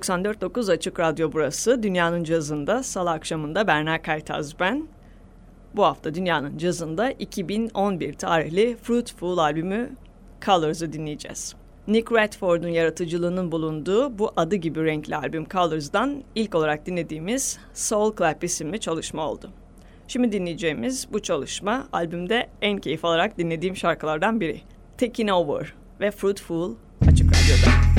94.9 Açık Radyo burası. Dünyanın cazında salı akşamında Berna Kaytaz ben. Bu hafta Dünyanın cazında 2011 tarihli Fruitful albümü Colors'ı dinleyeceğiz. Nick Redford'un yaratıcılığının bulunduğu bu adı gibi renkli albüm Colors'dan ilk olarak dinlediğimiz Soul Clap isimli çalışma oldu. Şimdi dinleyeceğimiz bu çalışma albümde en keyif alarak dinlediğim şarkılardan biri. Taking Over ve Fruitful Açık Radyo'da.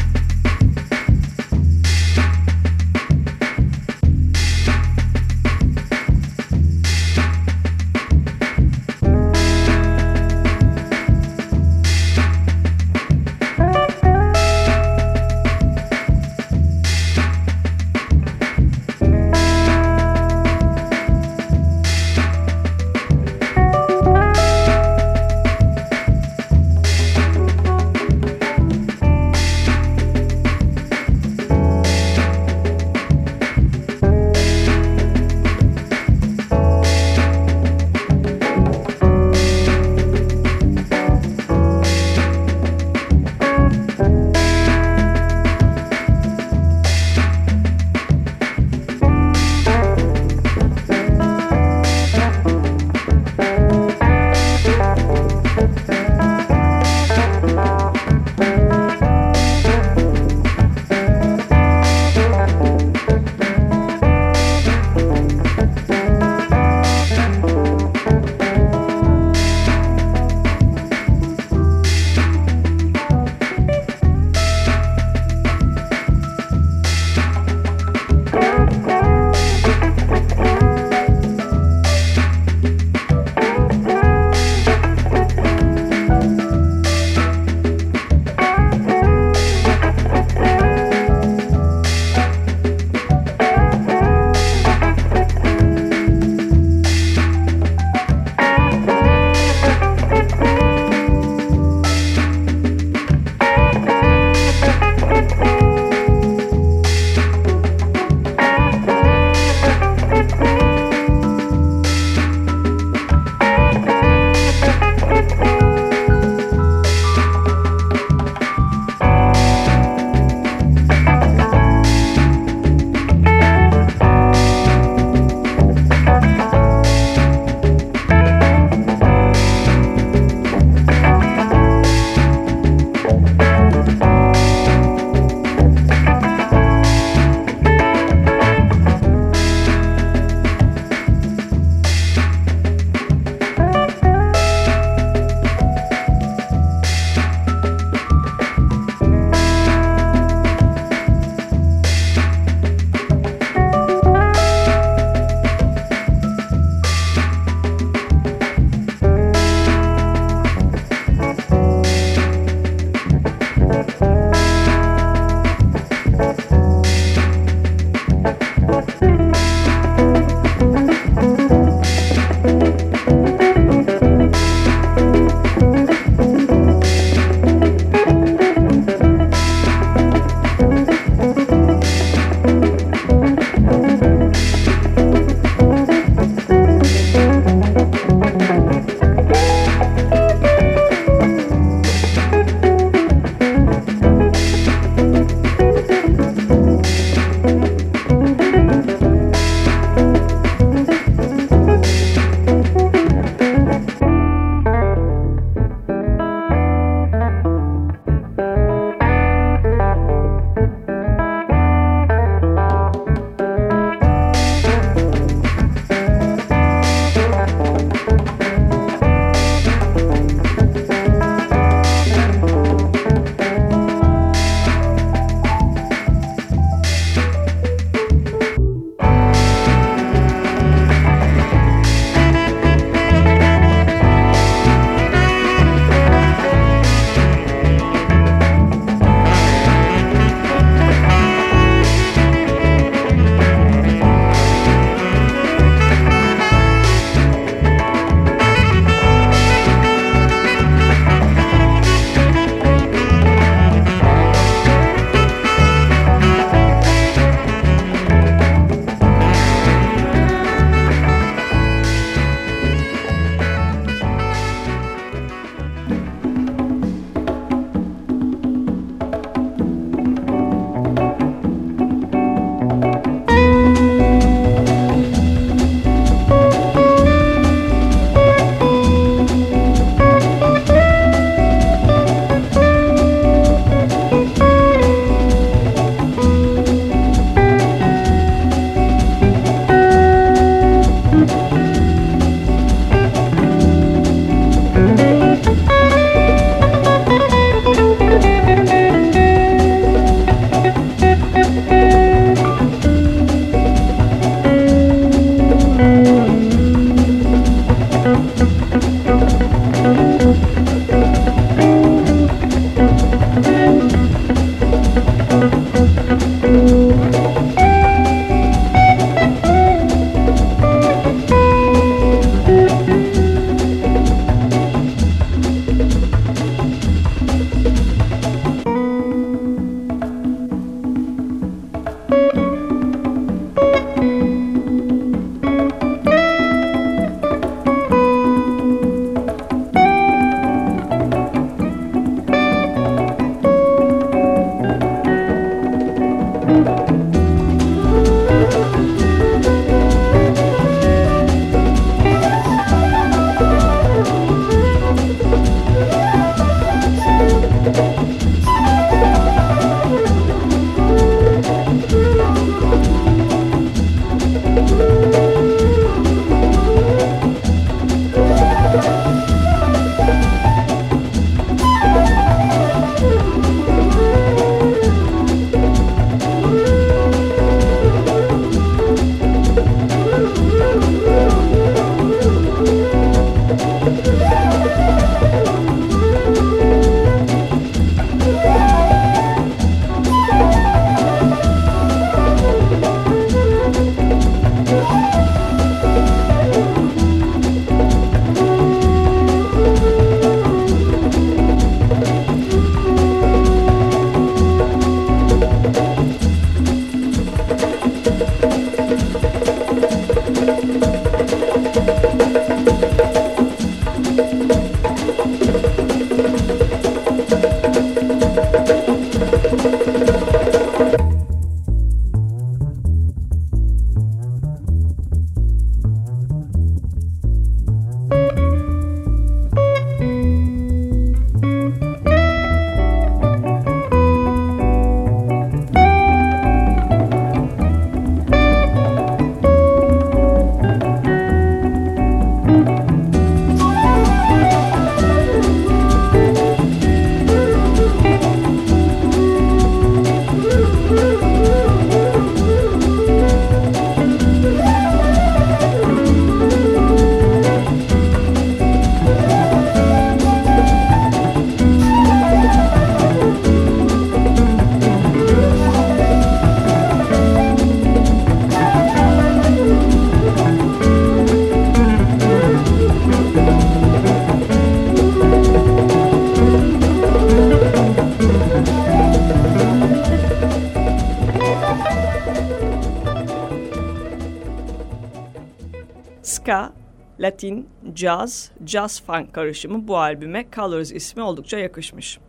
Latin, jazz, jazz funk karışımı bu albüme Colors ismi oldukça yakışmış.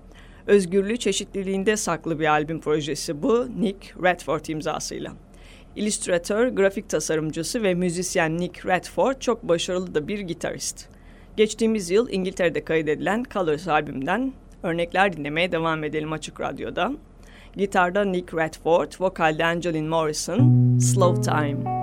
Özgürlüğü çeşitliliğinde saklı bir albüm projesi bu Nick Redford imzasıyla. İllüstratör, grafik tasarımcısı ve müzisyen Nick Redford çok başarılı da bir gitarist. Geçtiğimiz yıl İngiltere'de kaydedilen Colors albümünden örnekler dinlemeye devam edelim Açık Radyo'da. Gitarda Nick Redford, vokalde Angeline Morrison, Slow Time.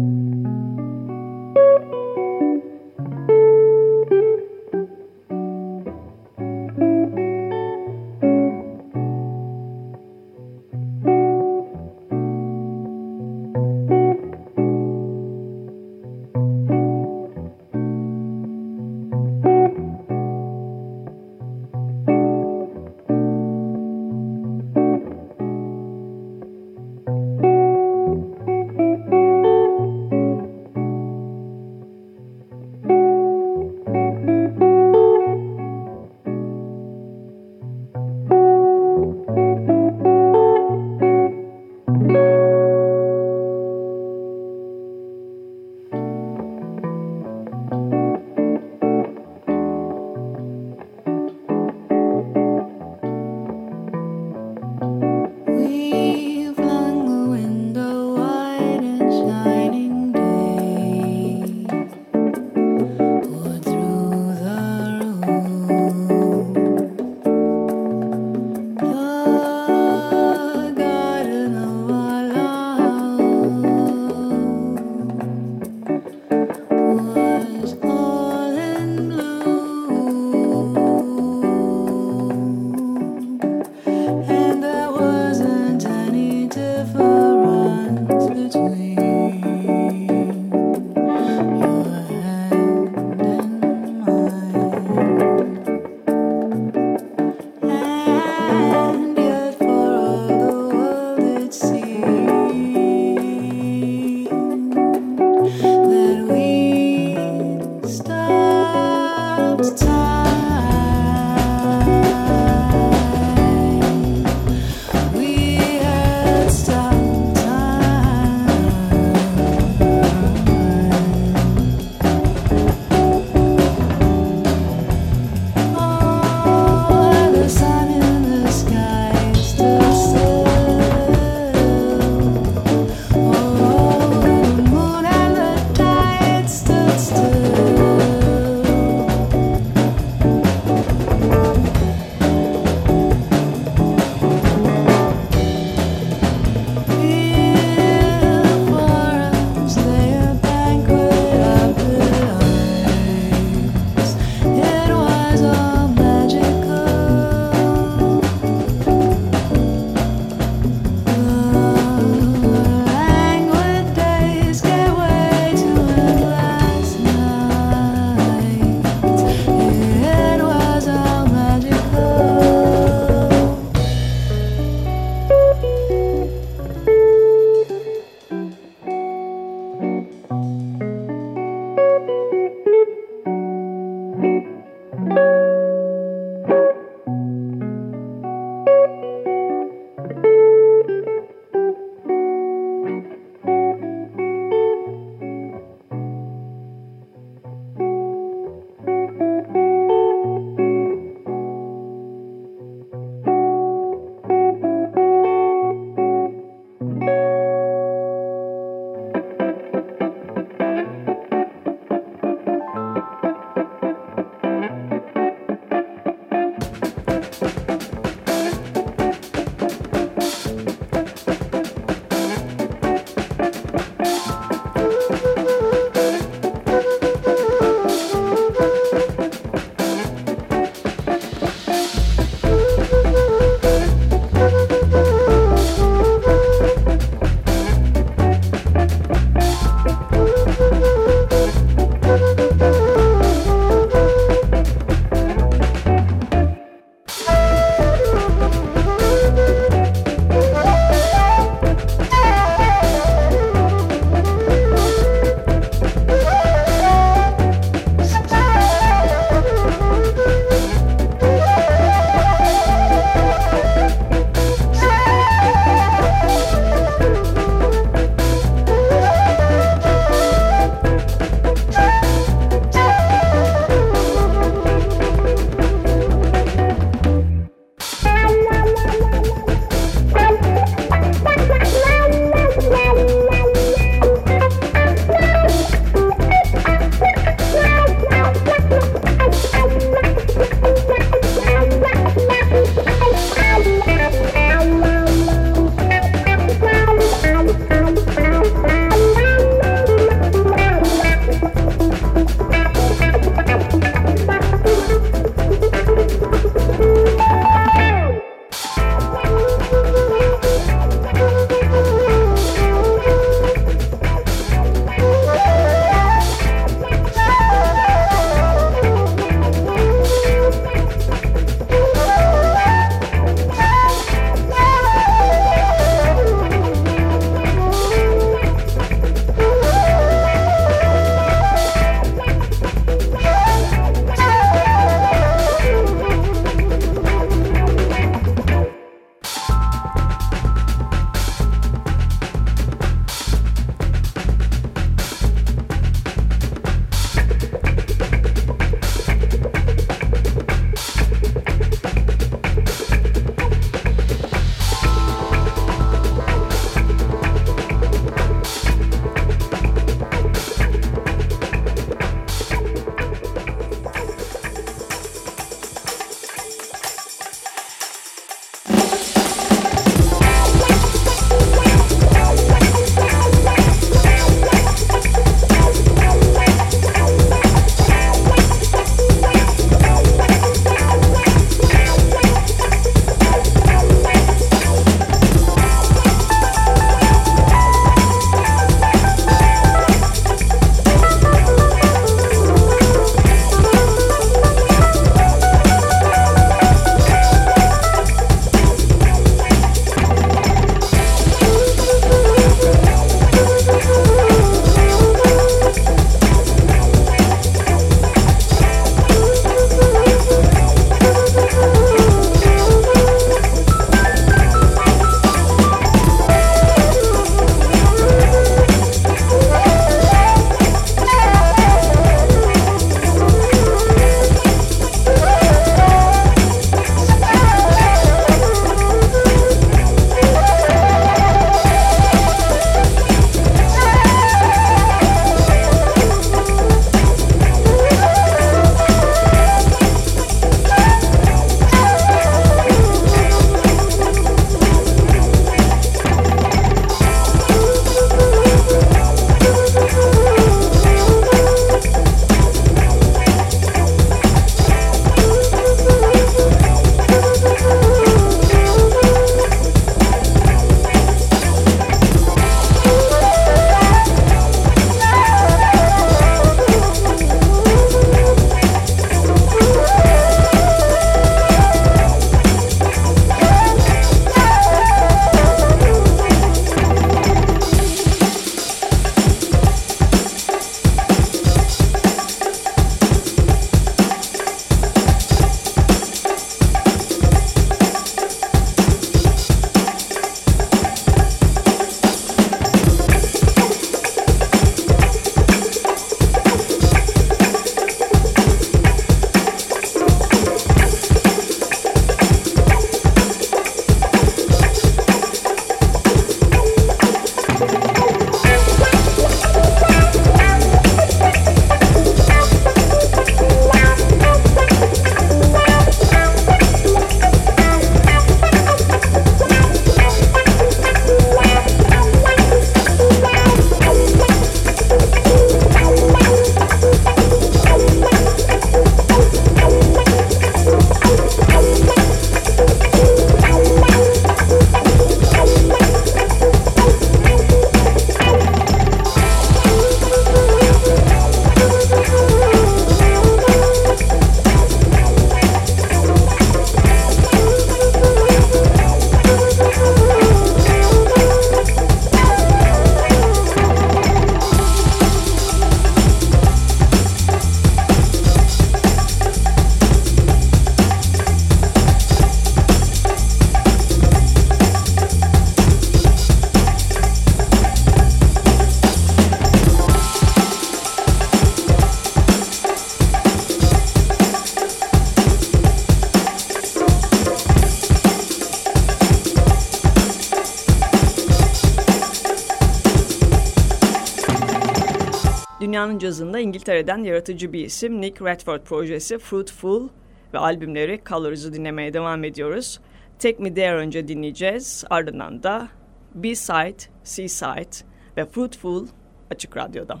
Dünyanın cazında İngiltere'den yaratıcı bir isim Nick Redford projesi Fruitful ve albümleri Colors'ı dinlemeye devam ediyoruz. Take Me There önce dinleyeceğiz. Ardından da B-Side, C-Side ve Fruitful Açık Radyo'da.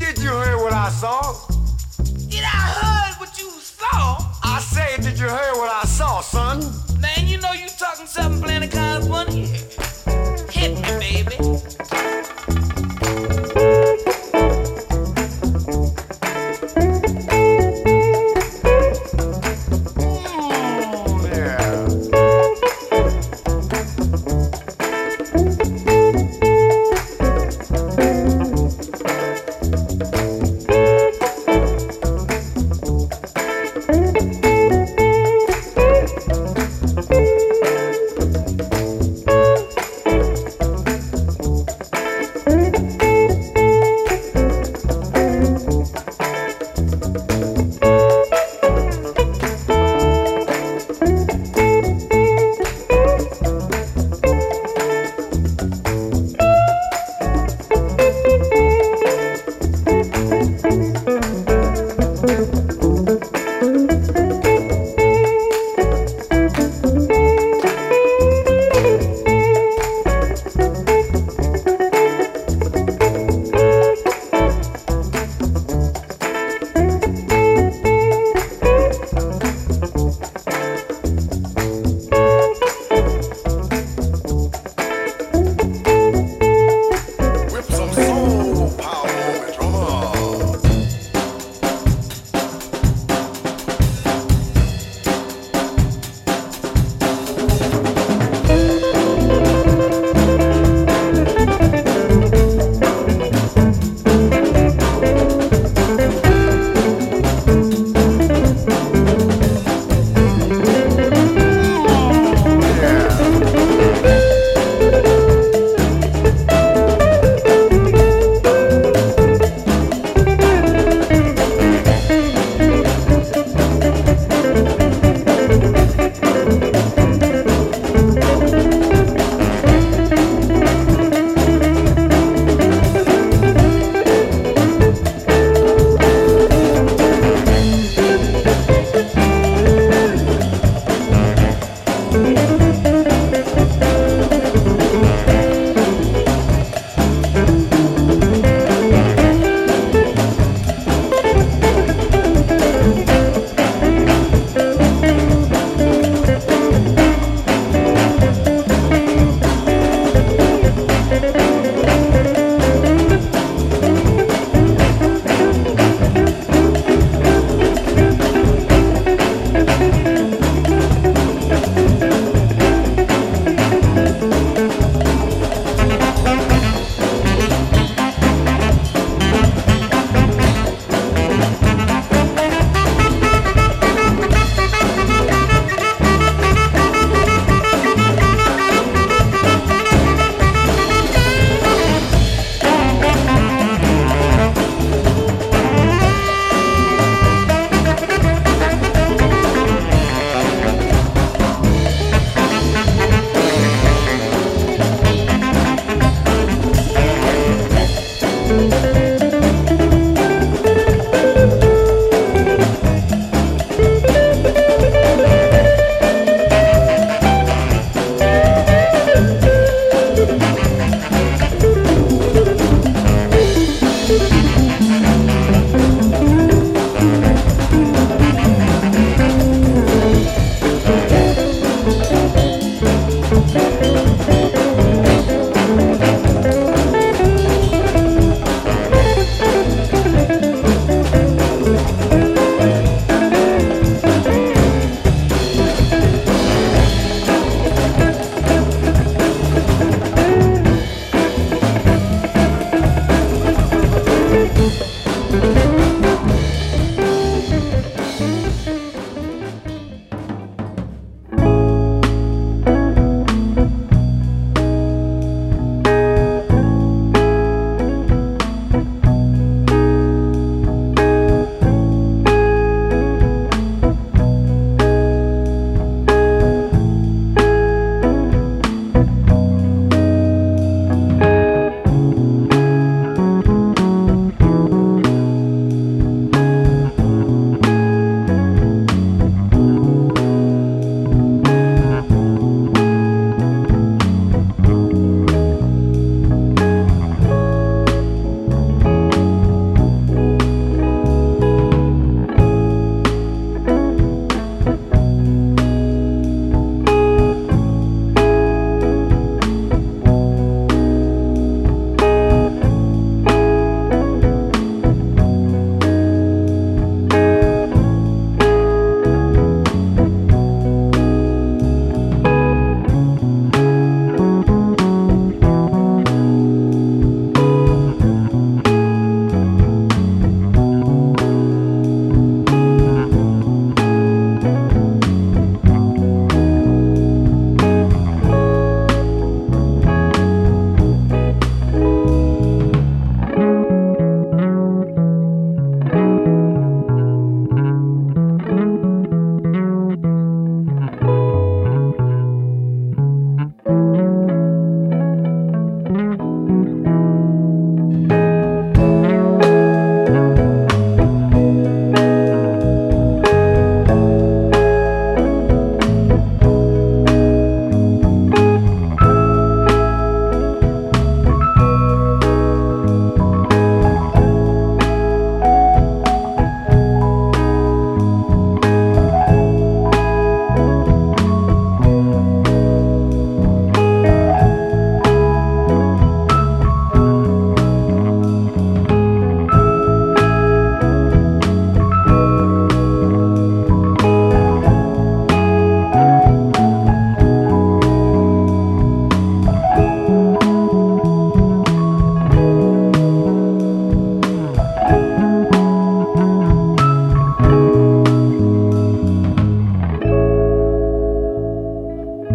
Did you hear what I saw? Did I heard what you saw? I say, did you hear what I saw, son? Man, you know you talking something plenty kind of funny. Hit me, baby.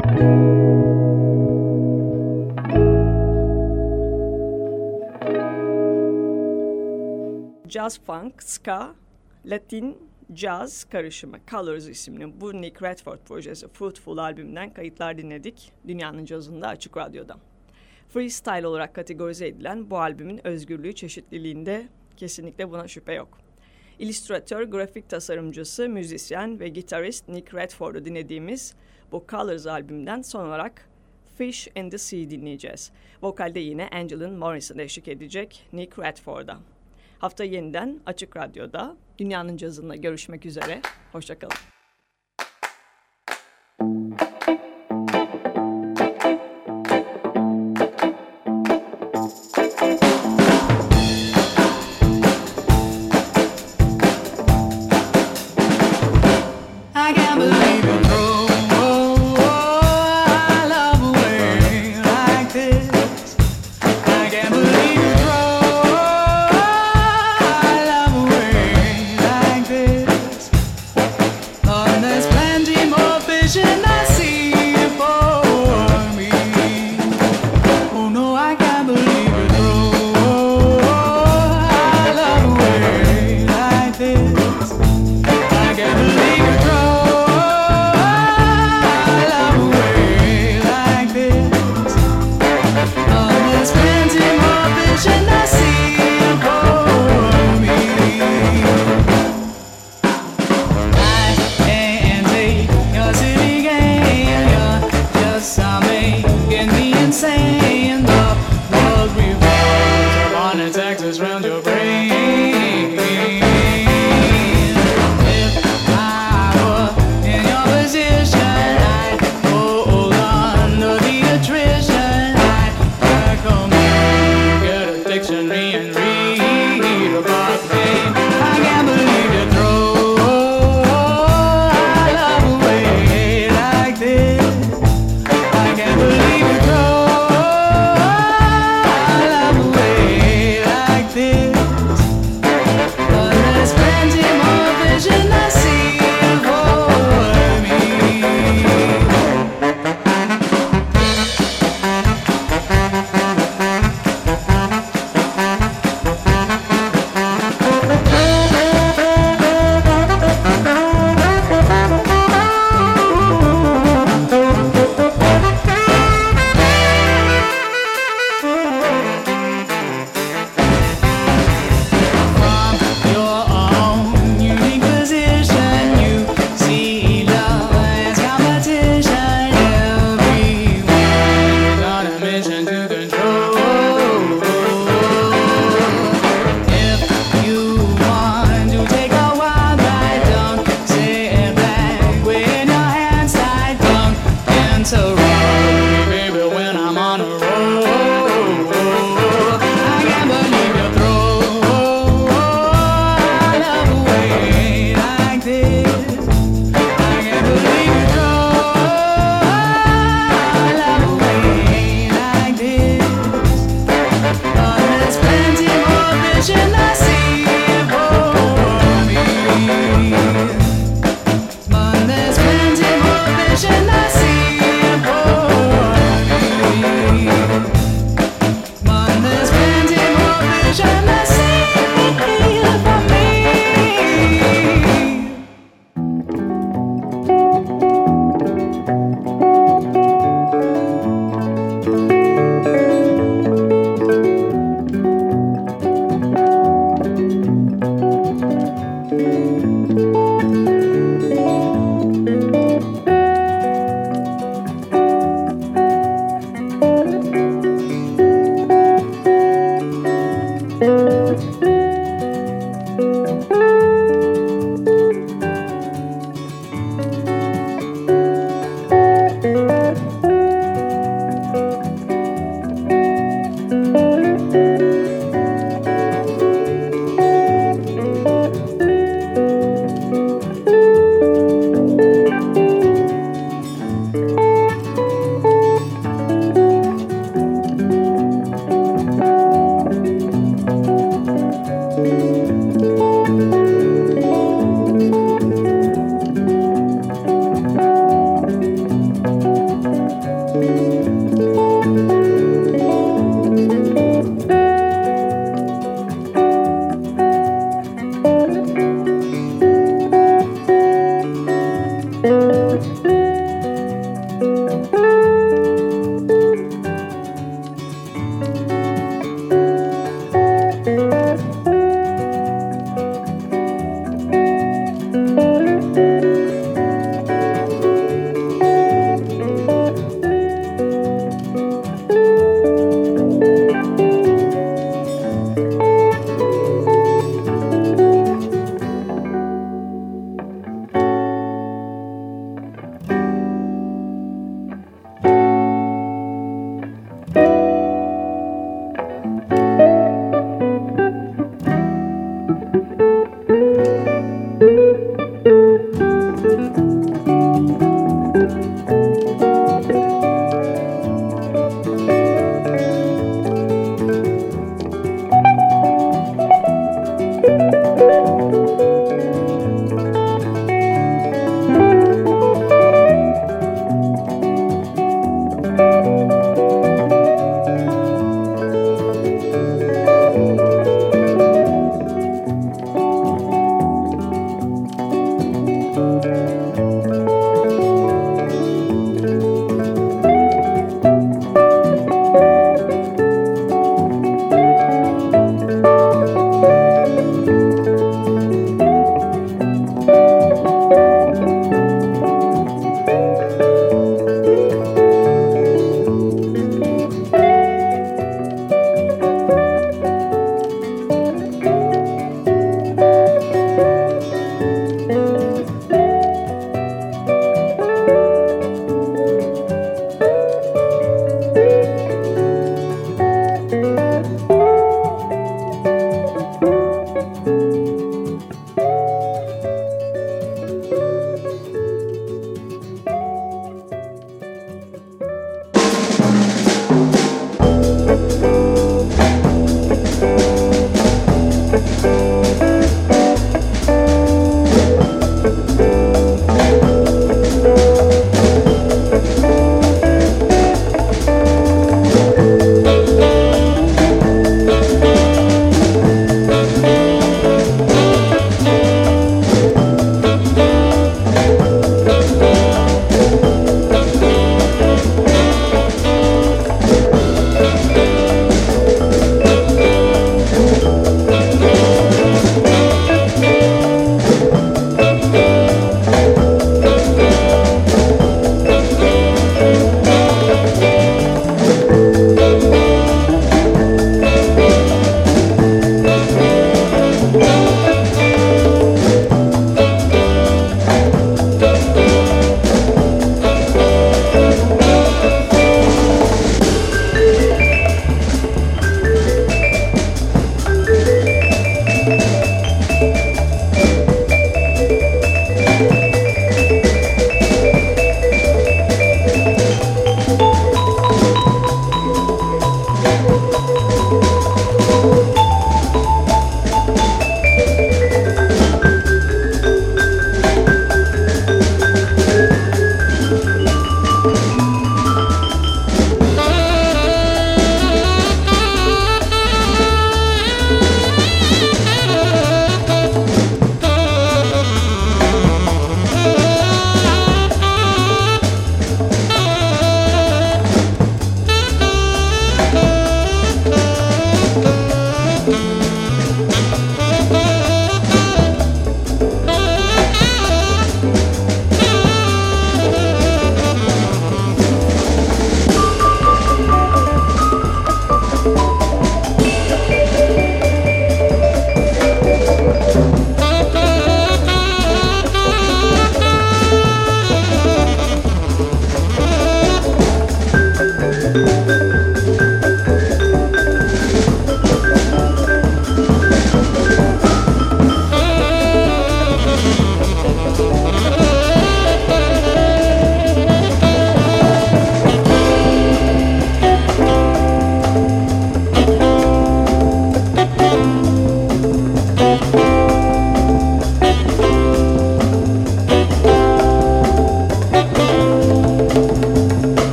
Jazz funk, ska, Latin, caz karışımı Colors isimli bu Nick Redford projesi Fruitful albümünden kayıtlar dinledik Dünyanın Cazı'nda Açık Radyo'da. Freestyle olarak kategorize edilen bu albümün özgürlüğü çeşitliliğinde kesinlikle buna şüphe yok. İllüstratör, grafik tasarımcısı, müzisyen ve gitarist Nick Redford'u dinlediğimiz bu Colors albümünden son olarak Fish in the Sea dinleyeceğiz. Vokalde yine Angelin Morrison eşlik edecek Nick Redford'a. Hafta yeniden Açık Radyo'da Dünyanın Cazı'nda görüşmek üzere. Hoşçakalın.